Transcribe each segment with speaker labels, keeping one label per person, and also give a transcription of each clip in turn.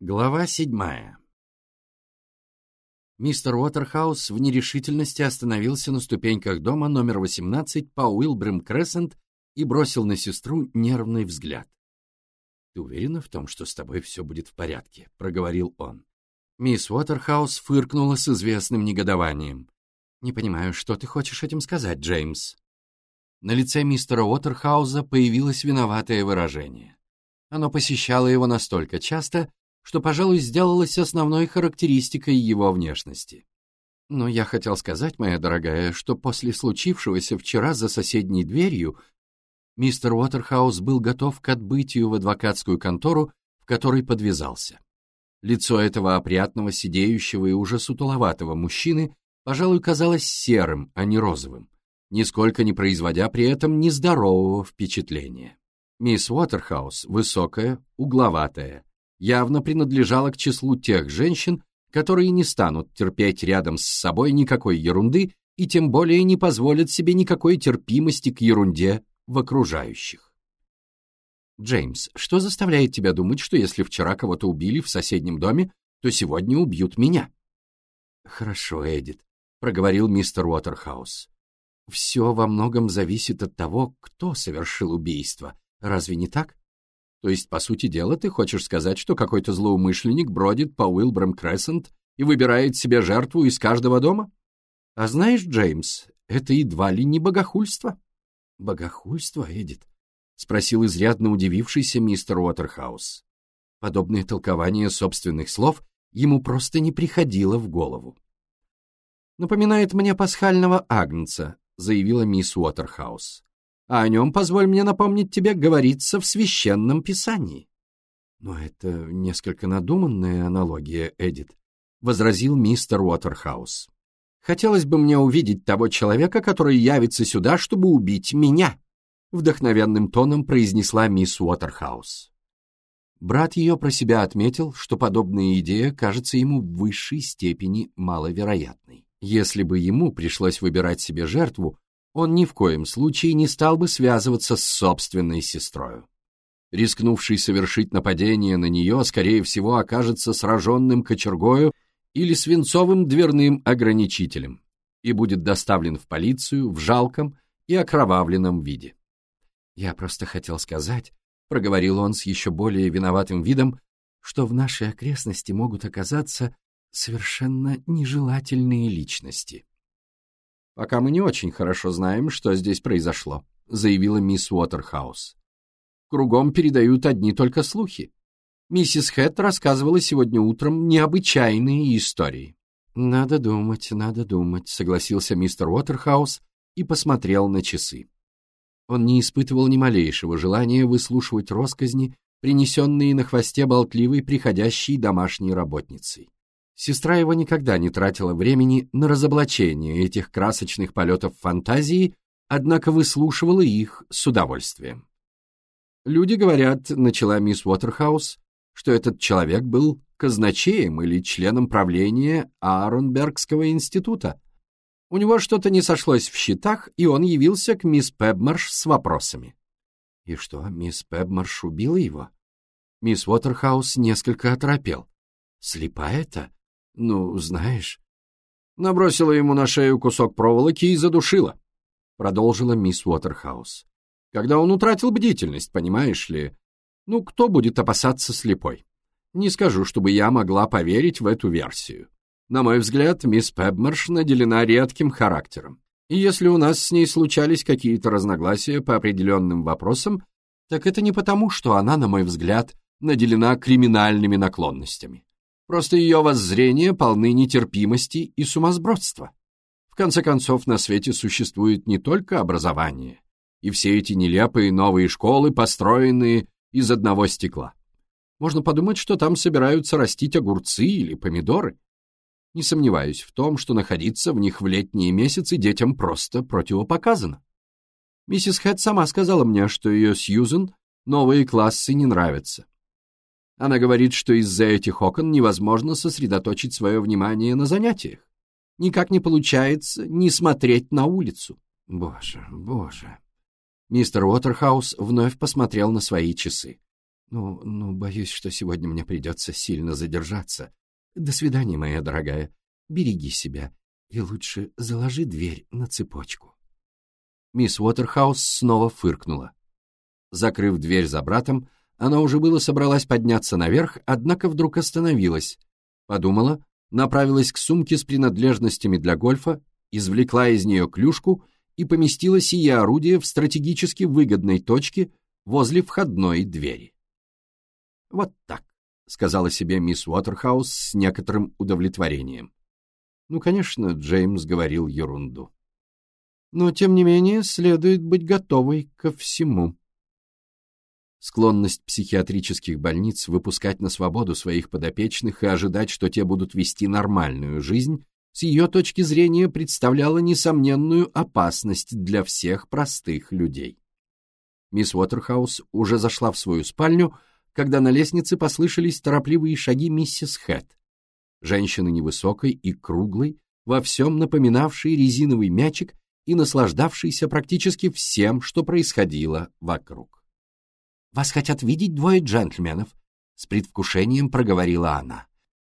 Speaker 1: Глава седьмая Мистер Уотерхаус в нерешительности остановился на ступеньках дома номер 18 по Уилбрем Крессент и бросил на сестру нервный взгляд. «Ты уверена в том, что с тобой все будет в порядке?» — проговорил он. Мисс Уотерхаус фыркнула с известным негодованием. «Не понимаю, что ты хочешь этим сказать, Джеймс?» На лице мистера Уотерхауза появилось виноватое выражение. Оно посещало его настолько часто, что, пожалуй, сделалось основной характеристикой его внешности. Но я хотел сказать, моя дорогая, что после случившегося вчера за соседней дверью мистер Уотерхаус был готов к отбытию в адвокатскую контору, в которой подвязался. Лицо этого опрятного, сидеющего и уже сутуловатого мужчины, пожалуй, казалось серым, а не розовым нисколько не производя при этом нездорового впечатления. Мисс Уотерхаус, высокая, угловатая, явно принадлежала к числу тех женщин, которые не станут терпеть рядом с собой никакой ерунды и тем более не позволят себе никакой терпимости к ерунде в окружающих. Джеймс, что заставляет тебя думать, что если вчера кого-то убили в соседнем доме, то сегодня убьют меня? Хорошо, Эдит, проговорил мистер Уотерхаус. Все во многом зависит от того, кто совершил убийство. Разве не так? То есть, по сути дела, ты хочешь сказать, что какой-то злоумышленник бродит по Уилбрам Крессент и выбирает себе жертву из каждого дома? А знаешь, Джеймс, это едва ли не богохульство. Богохульство, Эдит? — спросил изрядно удивившийся мистер Уотерхаус. Подобное толкование собственных слов ему просто не приходило в голову. «Напоминает мне пасхального агнца», — заявила мисс Уотерхаус. «А о нем, позволь мне напомнить тебе, говорится в священном писании». «Но это несколько надуманная аналогия, Эдит», — возразил мистер Уотерхаус. «Хотелось бы мне увидеть того человека, который явится сюда, чтобы убить меня», — вдохновенным тоном произнесла мисс Уотерхаус. Брат ее про себя отметил, что подобная идея кажется ему в высшей степени маловероятной. Если бы ему пришлось выбирать себе жертву, он ни в коем случае не стал бы связываться с собственной сестрою. Рискнувший совершить нападение на нее, скорее всего, окажется сраженным кочергою или свинцовым дверным ограничителем и будет доставлен в полицию в жалком и окровавленном виде. «Я просто хотел сказать», — проговорил он с еще более виноватым видом, что в нашей окрестности могут оказаться совершенно нежелательные личности. «Пока мы не очень хорошо знаем, что здесь произошло», — заявила мисс Уотерхаус. «Кругом передают одни только слухи. Миссис Хэт рассказывала сегодня утром необычайные истории». «Надо думать, надо думать», — согласился мистер Уотерхаус и посмотрел на часы. Он не испытывал ни малейшего желания выслушивать росказни, принесенные на хвосте болтливой приходящей домашней работницей. Сестра его никогда не тратила времени на разоблачение этих красочных полетов фантазии, однако выслушивала их с удовольствием. «Люди говорят», — начала мисс Уотерхаус, что этот человек был казначеем или членом правления Ааронбергского института. У него что-то не сошлось в счетах, и он явился к мисс Пебмарш с вопросами. И что, мисс Пебмарш убила его? Мисс Уотерхаус несколько оторопел. Слепая-то? Ну, знаешь... Набросила ему на шею кусок проволоки и задушила, продолжила мисс Уотерхаус. Когда он утратил бдительность, понимаешь ли? Ну, кто будет опасаться слепой? Не скажу, чтобы я могла поверить в эту версию. На мой взгляд, мисс Пебмарш наделена редким характером. И если у нас с ней случались какие-то разногласия по определенным вопросам, так это не потому, что она, на мой взгляд, наделена криминальными наклонностями. Просто ее воззрения полны нетерпимости и сумасбродства. В конце концов, на свете существует не только образование, и все эти нелепые новые школы, построенные из одного стекла. Можно подумать, что там собираются растить огурцы или помидоры. Не сомневаюсь в том, что находиться в них в летние месяцы детям просто противопоказано. Миссис Хэт сама сказала мне, что ее Сьюзен новые классы не нравятся. Она говорит, что из-за этих окон невозможно сосредоточить свое внимание на занятиях. Никак не получается не смотреть на улицу. Боже, боже. Мистер Уотерхаус вновь посмотрел на свои часы. Ну, ну, боюсь, что сегодня мне придется сильно задержаться. До свидания, моя дорогая. Береги себя и лучше заложи дверь на цепочку. Мисс Уотерхаус снова фыркнула. Закрыв дверь за братом, она уже было собралась подняться наверх, однако вдруг остановилась. Подумала, направилась к сумке с принадлежностями для гольфа, извлекла из нее клюшку и поместила сие орудие в стратегически выгодной точке возле входной двери. «Вот так», — сказала себе мисс Уотерхаус с некоторым удовлетворением. Ну, конечно, Джеймс говорил ерунду. Но, тем не менее, следует быть готовой ко всему. Склонность психиатрических больниц выпускать на свободу своих подопечных и ожидать, что те будут вести нормальную жизнь, с ее точки зрения представляла несомненную опасность для всех простых людей. Мисс Уотерхаус уже зашла в свою спальню, когда на лестнице послышались торопливые шаги миссис Хэт. Женщины невысокой и круглой, во всем напоминавшей резиновый мячик и наслаждавшейся практически всем, что происходило вокруг. «Вас хотят видеть двое джентльменов», — с предвкушением проговорила она.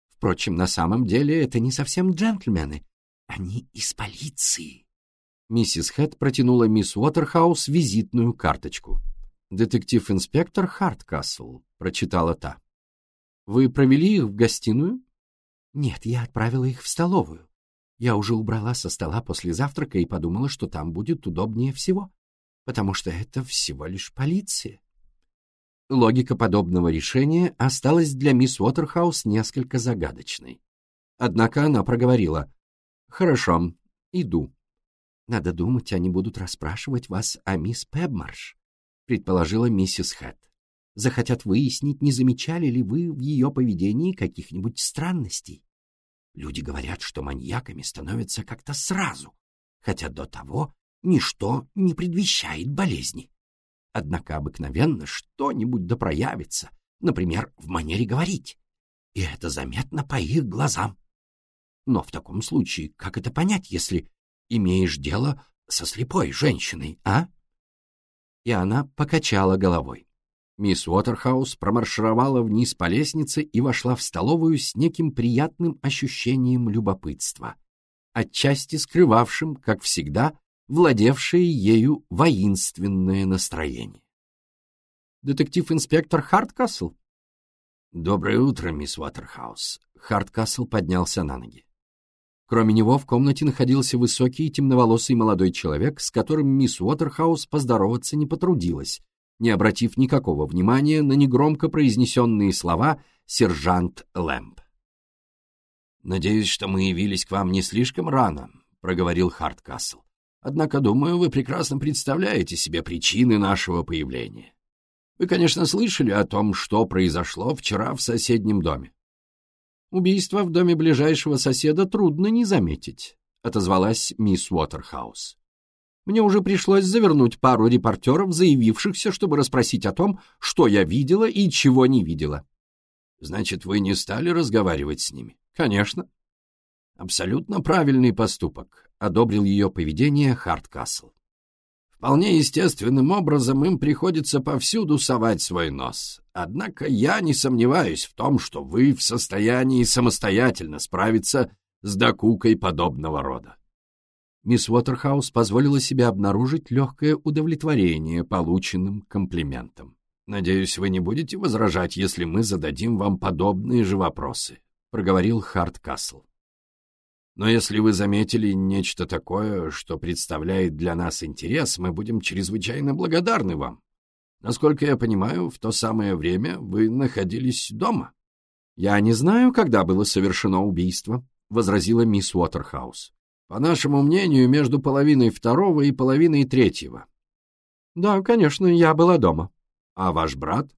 Speaker 1: Впрочем, на самом деле это не совсем джентльмены. Они из полиции. Миссис Хэт протянула мисс Уотерхаус визитную карточку. «Детектив-инспектор Харткасл», — прочитала та. «Вы провели их в гостиную?» «Нет, я отправила их в столовую. Я уже убрала со стола после завтрака и подумала, что там будет удобнее всего, потому что это всего лишь полиция». Логика подобного решения осталась для мисс Уотерхаус несколько загадочной. Однако она проговорила. «Хорошо, иду». «Надо думать, они будут расспрашивать вас о мисс Пебмарш», предположила миссис Хэт. «Захотят выяснить, не замечали ли вы в ее поведении каких-нибудь странностей. Люди говорят, что маньяками становятся как-то сразу, хотя до того ничто не предвещает болезни. Однако обыкновенно что-нибудь да проявится, например, в манере говорить. И это заметно по их глазам. Но в таком случае, как это понять, если имеешь дело со слепой женщиной, а? И она покачала головой. Мисс Уотерхаус промаршировала вниз по лестнице и вошла в столовую с неким приятным ощущением любопытства, отчасти скрывавшим, как всегда, владевшее ею воинственное настроение. «Детектив-инспектор Харткасл?» «Доброе утро, мисс Уотерхаус». Харткасл поднялся на ноги. Кроме него в комнате находился высокий темноволосый молодой человек, с которым мисс Уотерхаус поздороваться не потрудилась, не обратив никакого внимания на негромко произнесенные слова «сержант Лэмп». «Надеюсь, что мы явились к вам не слишком рано», — проговорил Харткасл. Однако, думаю, вы прекрасно представляете себе причины нашего появления. Вы, конечно, слышали о том, что произошло вчера в соседнем доме. Убийство в доме ближайшего соседа трудно не заметить, отозвалась мисс Уотерхаус. Мне уже пришлось завернуть пару репортеров, заявившихся, чтобы расспросить о том, что я видела и чего не видела. Значит, вы не стали разговаривать с ними? Конечно. Абсолютно правильный поступок одобрил ее поведение Харткасл. Вполне естественным образом им приходится повсюду совать свой нос. Однако я не сомневаюсь в том, что вы в состоянии самостоятельно справиться с докукой подобного рода. Мисс Уотерхаус позволила себе обнаружить легкое удовлетворение полученным комплиментом. «Надеюсь, вы не будете возражать, если мы зададим вам подобные же вопросы», — проговорил Харткасл. Но если вы заметили нечто такое, что представляет для нас интерес, мы будем чрезвычайно благодарны вам. Насколько я понимаю, в то самое время вы находились дома. — Я не знаю, когда было совершено убийство, — возразила мисс Уотерхаус. — По нашему мнению, между половиной второго и половиной третьего. — Да, конечно, я была дома. — А ваш брат?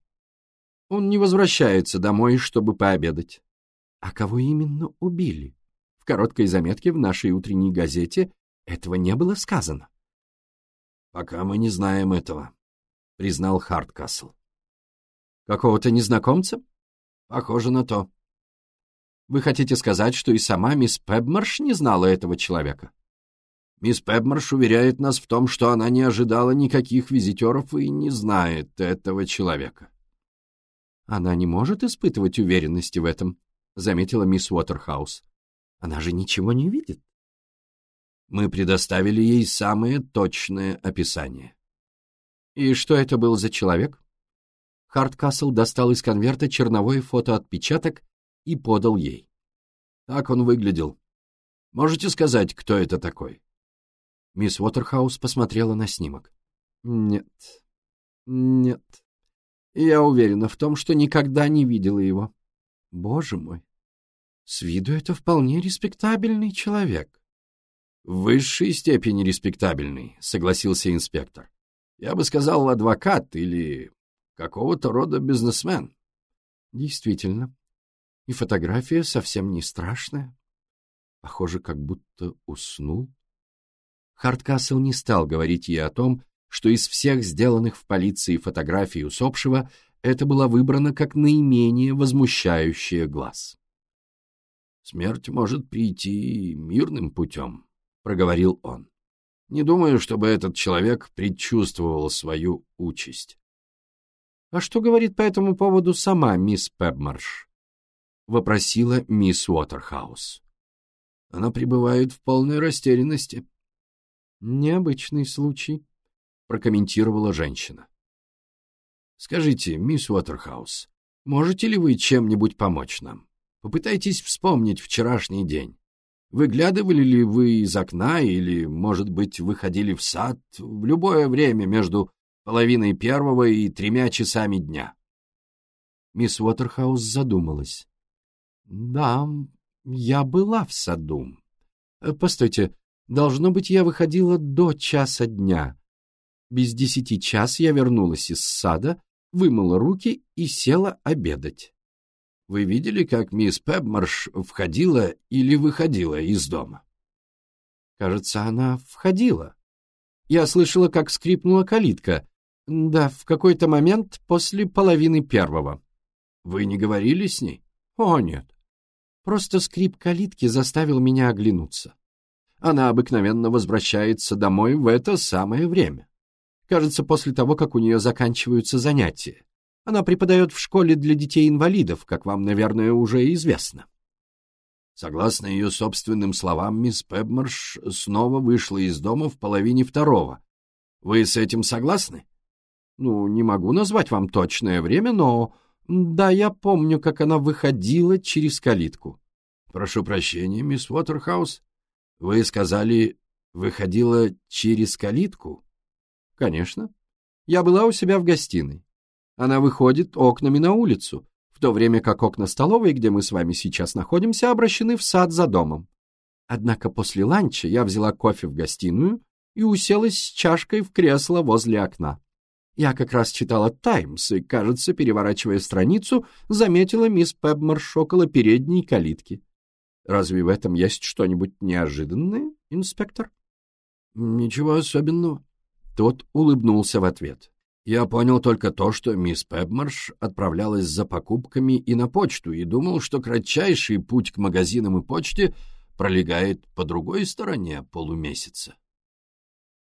Speaker 1: — Он не возвращается домой, чтобы пообедать. — А кого именно убили? В короткой заметке в нашей утренней газете этого не было сказано. «Пока мы не знаем этого», — признал Харткасл. «Какого-то незнакомца?» «Похоже на то». «Вы хотите сказать, что и сама мисс Пебмарш не знала этого человека?» Мисс Пебмарш уверяет нас в том, что она не ожидала никаких визитеров и не знает этого человека. Она не может испытывать уверенности в этом, заметила мисс Уотерхаус. Она же ничего не видит. Мы предоставили ей самое точное описание. И что это был за человек? Харткасл достал из конверта черновой фотоотпечаток и подал ей. Так он выглядел. Можете сказать, кто это такой? Мисс Уотерхаус посмотрела на снимок. Нет, нет. Я уверена в том, что никогда не видела его. Боже мой. С виду это вполне респектабельный человек. В высшей степени респектабельный, согласился инспектор. Я бы сказал, адвокат или какого-то рода бизнесмен. Действительно. И фотография совсем не страшная. Похоже, как будто уснул. Харткасл не стал говорить ей о том, что из всех сделанных в полиции фотографий усопшего это была выбрана как наименее возмущающая глаз. «Смерть может прийти мирным путем», — проговорил он. «Не думаю, чтобы этот человек предчувствовал свою участь». «А что говорит по этому поводу сама мисс Пебмарш?» — вопросила мисс Уотерхаус. Она пребывает в полной растерянности. Необычный случай, прокомментировала женщина. Скажите, мисс Уотерхаус, можете ли вы чем-нибудь помочь нам? Попытайтесь вспомнить вчерашний день. Выглядывали ли вы из окна или, может быть, выходили в сад в любое время между половиной первого и тремя часами дня? Мисс Уотерхаус задумалась. «Да, я была в саду. Э, постойте, должно быть, я выходила до часа дня. Без десяти час я вернулась из сада, вымыла руки и села обедать. Вы видели, как мисс Пебмарш входила или выходила из дома? Кажется, она входила. Я слышала, как скрипнула калитка. Да, в какой-то момент после половины первого. Вы не говорили с ней? О, нет. Просто скрип калитки заставил меня оглянуться. Она обыкновенно возвращается домой в это самое время. Кажется, после того, как у нее заканчиваются занятия. Она преподает в школе для детей-инвалидов, как вам, наверное, уже известно. Согласно ее собственным словам, мисс Пебмарш снова вышла из дома в половине второго. Вы с этим согласны? Ну, не могу назвать вам точное время, но да, я помню, как она выходила через калитку. Прошу прощения, мисс Уотерхаус. Вы сказали, выходила через калитку? Конечно. Я была у себя в гостиной. Она выходит окнами на улицу, в то время как окна столовой, где мы с вами сейчас находимся, обращены в сад за домом. Однако после ланча я взяла кофе в гостиную и уселась с чашкой в кресло возле окна. Я как раз читала «Таймс» и, кажется, переворачивая страницу, заметила мисс Пебмарш около передней калитки. Разве в этом есть что-нибудь неожиданное, инспектор? Ничего особенного. Тот улыбнулся в ответ. Я понял только то, что мисс Пебмарш отправлялась за покупками и на почту, и думал, что кратчайший путь к магазинам и почте пролегает по другой стороне полумесяца.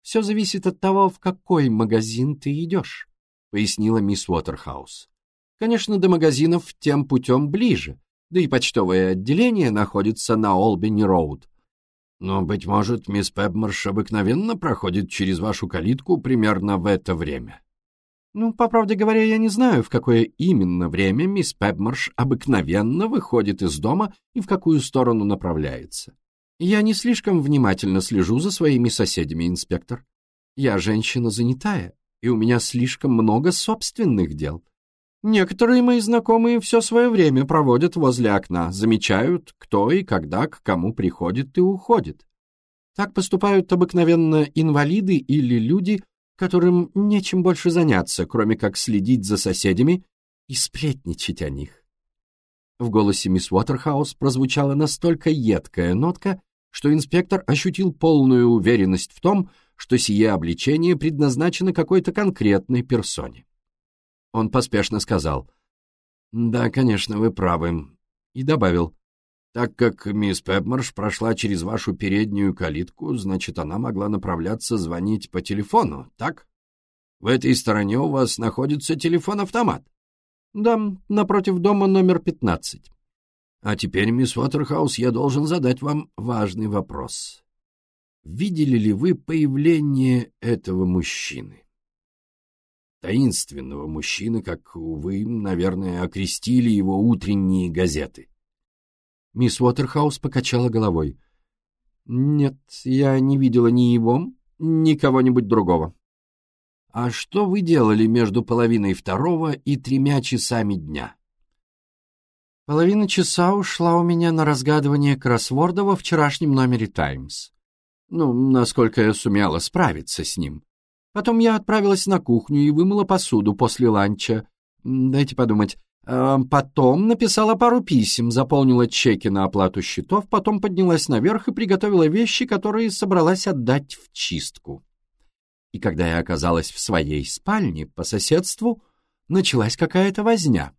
Speaker 1: Все зависит от того, в какой магазин ты идешь, — пояснила мисс Уотерхаус. Конечно, до магазинов тем путем ближе, да и почтовое отделение находится на Олбини-Роуд. Но, быть может, мисс Пепмарш обыкновенно проходит через вашу калитку примерно в это время. Ну, по правде говоря, я не знаю, в какое именно время мисс Пепмарш обыкновенно выходит из дома и в какую сторону направляется. Я не слишком внимательно слежу за своими соседями, инспектор. Я женщина занятая, и у меня слишком много собственных дел. Некоторые мои знакомые все свое время проводят возле окна, замечают, кто и когда к кому приходит и уходит. Так поступают обыкновенно инвалиды или люди, которым нечем больше заняться, кроме как следить за соседями и сплетничать о них. В голосе мисс Уотерхаус прозвучала настолько едкая нотка, что инспектор ощутил полную уверенность в том, что сие обличение предназначено какой-то конкретной персоне. Он поспешно сказал, «Да, конечно, вы правы», и добавил, «Так как мисс Пепмарш прошла через вашу переднюю калитку, значит, она могла направляться звонить по телефону, так? В этой стороне у вас находится телефон-автомат». Да, напротив дома номер пятнадцать.
Speaker 2: А теперь, мисс Уотерхаус, я должен задать вам важный вопрос. Видели ли вы появление этого мужчины? Таинственного мужчины, как вы, наверное, окрестили его утренние газеты.
Speaker 1: Мисс Уотерхаус покачала головой. «Нет, я не видела ни его, ни кого-нибудь другого».
Speaker 2: «А что вы делали между половиной второго и тремя часами дня?»
Speaker 1: Половина часа ушла у меня на разгадывание кроссворда во вчерашнем номере «Таймс». Ну, насколько я сумела справиться с ним. Потом я отправилась на кухню и вымыла посуду после ланча. Дайте подумать. А, потом написала пару писем, заполнила чеки на оплату счетов, потом поднялась наверх и приготовила вещи, которые собралась отдать в чистку. И когда я оказалась в своей спальне по соседству, началась какая-то возня.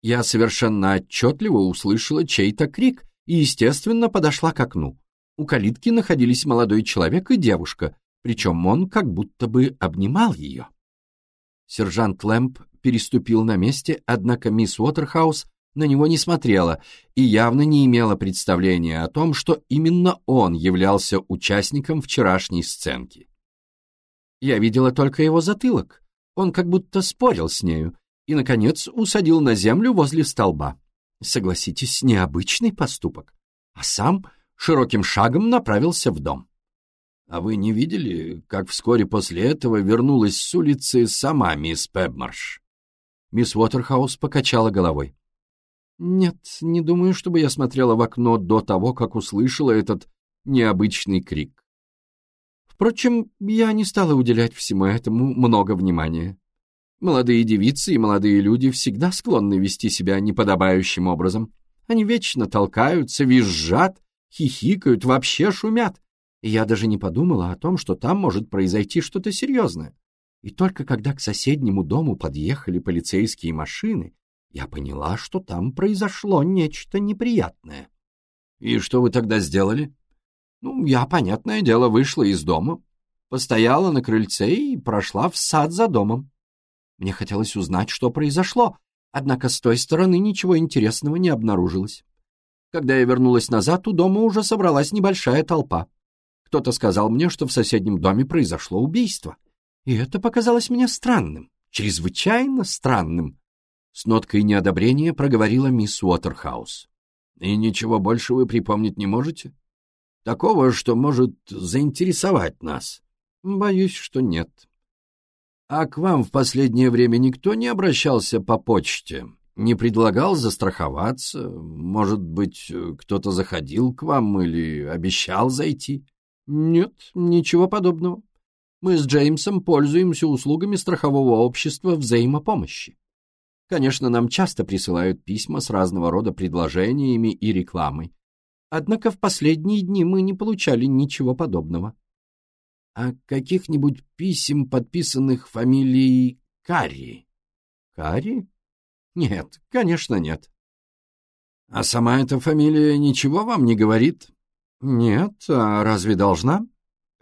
Speaker 1: Я совершенно отчетливо услышала чей-то крик и, естественно, подошла к окну. У калитки находились молодой человек и девушка, причем он как будто бы обнимал ее. Сержант Лэмп переступил на месте, однако мисс Уотерхаус на него не смотрела и явно не имела представления о том, что именно он являлся участником вчерашней сценки. Я видела только его затылок. Он как будто спорил с нею, и, наконец, усадил на землю возле столба. Согласитесь, необычный поступок. А сам широким шагом направился в дом.
Speaker 2: А вы не видели, как вскоре после этого вернулась с улицы сама мисс Пебмарш?
Speaker 1: Мисс Уотерхаус покачала головой. Нет, не думаю, чтобы я смотрела в окно до того, как услышала этот необычный крик. Впрочем, я не стала уделять всему этому много внимания. Молодые девицы и молодые люди всегда склонны вести себя неподобающим образом. Они вечно толкаются, визжат, хихикают, вообще шумят. И я даже не подумала о том, что там может произойти что-то серьезное. И только когда к соседнему дому подъехали полицейские машины, я поняла, что там произошло нечто неприятное.
Speaker 2: И что вы тогда сделали?
Speaker 1: Ну, я, понятное дело, вышла из дома, постояла на крыльце и прошла в сад за домом. Мне хотелось узнать, что произошло, однако с той стороны ничего интересного не обнаружилось. Когда я вернулась назад, у дома уже собралась небольшая толпа. Кто-то сказал мне, что в соседнем доме произошло убийство. И это показалось мне странным, чрезвычайно странным. С ноткой неодобрения проговорила мисс Уотерхаус.
Speaker 2: «И ничего больше вы припомнить не можете? Такого, что может заинтересовать нас?»
Speaker 1: «Боюсь, что нет»,
Speaker 2: а к вам в последнее время никто не обращался по почте? Не предлагал застраховаться? Может быть, кто-то заходил к вам или обещал зайти?
Speaker 1: Нет, ничего подобного. Мы с Джеймсом пользуемся услугами страхового общества взаимопомощи. Конечно, нам часто присылают письма с разного рода предложениями и рекламой. Однако в последние дни мы не получали ничего подобного
Speaker 2: а каких-нибудь писем, подписанных фамилией Карри?
Speaker 1: Карри? Нет, конечно, нет.
Speaker 2: А сама эта фамилия ничего вам не говорит?
Speaker 1: Нет, а разве должна?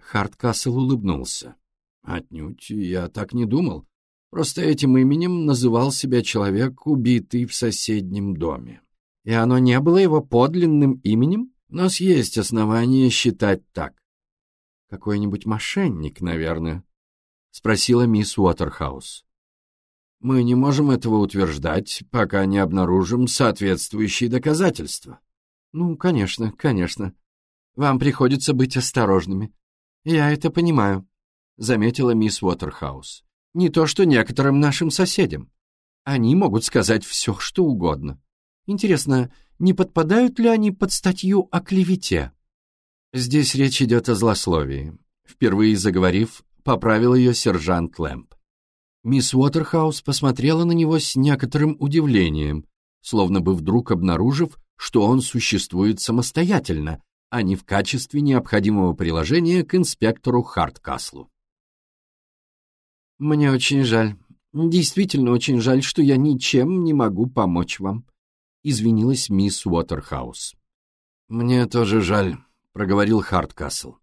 Speaker 1: Хардкасл улыбнулся.
Speaker 2: Отнюдь, я так не думал. Просто этим именем называл себя человек, убитый в соседнем доме.
Speaker 1: И оно не было его подлинным именем?
Speaker 2: У нас есть основания считать так.
Speaker 1: Какой-нибудь мошенник, наверное, — спросила мисс Уотерхаус.
Speaker 2: Мы не можем этого утверждать, пока не обнаружим соответствующие доказательства.
Speaker 1: Ну, конечно, конечно. Вам приходится быть осторожными. Я это понимаю, — заметила мисс Уотерхаус. Не то что некоторым нашим соседям. Они могут сказать все, что угодно. Интересно, не подпадают ли они под статью о клевете? Здесь речь идет о злословии. Впервые заговорив, поправил ее сержант Лэмп. Мисс Уотерхаус посмотрела на него с некоторым удивлением, словно бы вдруг обнаружив, что он существует самостоятельно, а не в качестве необходимого приложения к инспектору Харткаслу. «Мне очень жаль, действительно очень жаль, что я ничем не могу помочь вам», — извинилась мисс Уотерхаус.
Speaker 2: «Мне тоже жаль», проговорил Харткасл.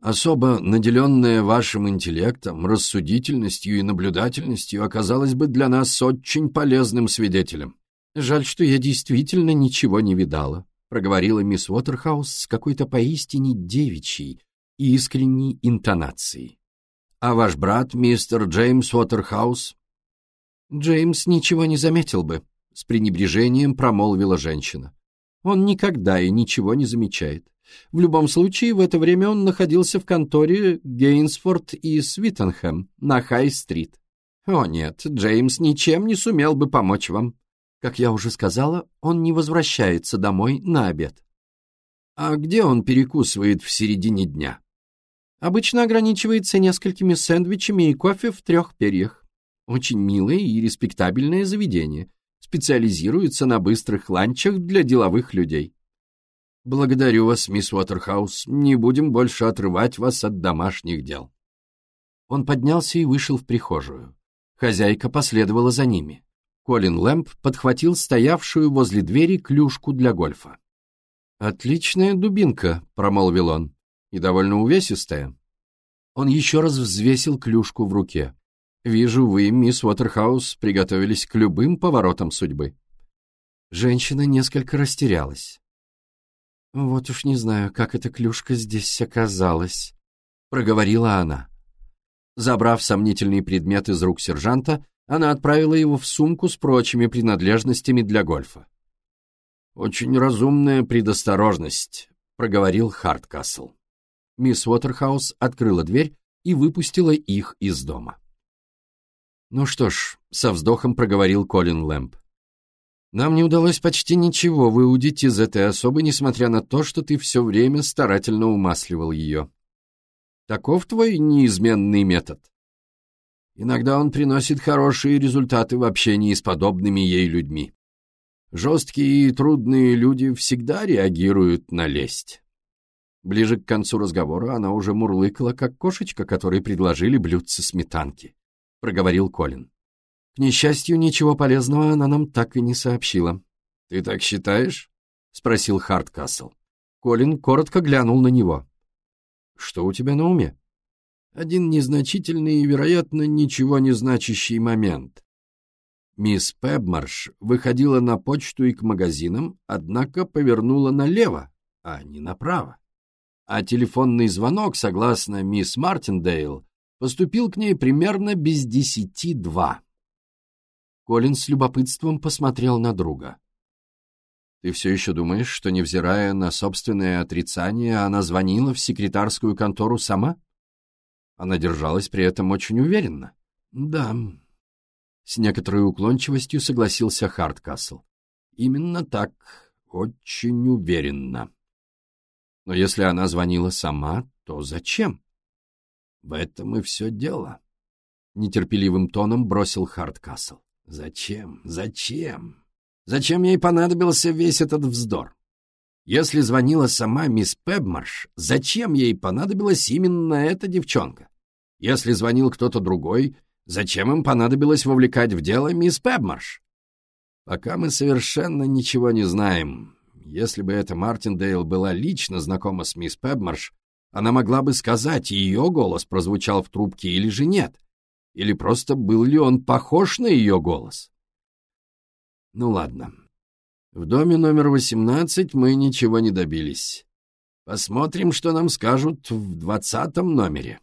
Speaker 2: Особо наделенная вашим интеллектом, рассудительностью и наблюдательностью оказалась бы для нас очень полезным свидетелем.
Speaker 1: Жаль, что я действительно ничего не видала, проговорила мисс Уотерхаус с какой-то поистине девичьей и искренней интонацией.
Speaker 2: А ваш брат, мистер Джеймс Уотерхаус?
Speaker 1: Джеймс ничего не заметил бы, с пренебрежением промолвила женщина. Он никогда и ничего не замечает. В любом случае, в это время он находился в конторе Гейнсфорд и Свиттенхэм на Хай-стрит. О нет, Джеймс ничем не сумел бы помочь вам. Как я уже сказала, он не возвращается домой на обед.
Speaker 2: А где он перекусывает в середине дня?
Speaker 1: Обычно ограничивается несколькими сэндвичами и кофе в трех перьях. Очень милое и респектабельное заведение. Специализируется на быстрых ланчах для деловых людей.
Speaker 2: «Благодарю вас, мисс Уотерхаус. Не будем больше отрывать вас от домашних дел».
Speaker 1: Он поднялся и вышел в прихожую. Хозяйка последовала за ними. Колин Лэмп подхватил стоявшую возле двери клюшку для гольфа. «Отличная дубинка», — промолвил он, — «и довольно увесистая». Он еще раз взвесил клюшку в руке. «Вижу, вы, мисс Уотерхаус, приготовились к любым поворотам судьбы». Женщина несколько растерялась. «Вот уж не знаю, как эта клюшка здесь оказалась», — проговорила она. Забрав сомнительный предмет из рук сержанта, она отправила его в сумку с прочими принадлежностями для гольфа.
Speaker 2: «Очень разумная предосторожность», — проговорил Харткасл.
Speaker 1: Мисс Уотерхаус открыла дверь и выпустила их из дома. «Ну что ж», — со вздохом проговорил Колин Лэмп, нам не удалось почти ничего выудить из этой особы, несмотря на то, что ты все время старательно умасливал ее. Таков твой неизменный метод. Иногда он приносит хорошие результаты в общении с подобными ей людьми. Жесткие и трудные люди всегда реагируют на лесть. Ближе к концу разговора она уже мурлыкала, как кошечка, которой предложили блюдце сметанки, — проговорил Колин. К несчастью, ничего полезного она нам так и не сообщила.
Speaker 2: «Ты так считаешь?» — спросил Харткасл.
Speaker 1: Колин коротко глянул на него. «Что у тебя на уме?»
Speaker 2: «Один незначительный и, вероятно, ничего не значащий момент. Мисс Пебмарш выходила на почту и к магазинам, однако повернула налево, а не направо. А телефонный звонок, согласно мисс Мартиндейл, поступил к ней примерно без десяти два.
Speaker 1: Колин с любопытством посмотрел на друга. «Ты все еще думаешь, что, невзирая на собственное отрицание, она звонила в секретарскую контору сама?» Она держалась при этом очень уверенно.
Speaker 2: «Да», —
Speaker 1: с некоторой уклончивостью согласился Харткасл.
Speaker 2: «Именно так, очень уверенно».
Speaker 1: «Но если она звонила сама, то зачем?»
Speaker 2: «В этом и все дело», —
Speaker 1: нетерпеливым тоном бросил Харткасл.
Speaker 2: Зачем? Зачем? Зачем ей понадобился весь этот вздор? Если звонила сама мисс Пебмарш, зачем ей понадобилась именно эта девчонка? Если звонил кто-то другой, зачем им понадобилось вовлекать в дело мисс Пебмарш? Пока мы совершенно ничего не знаем. Если бы эта Мартиндейл была лично знакома с мисс Пебмарш, она могла бы сказать, ее голос прозвучал в трубке или же нет. Или просто был ли он похож на ее голос? Ну ладно. В доме номер 18 мы ничего не добились. Посмотрим, что нам скажут в двадцатом номере.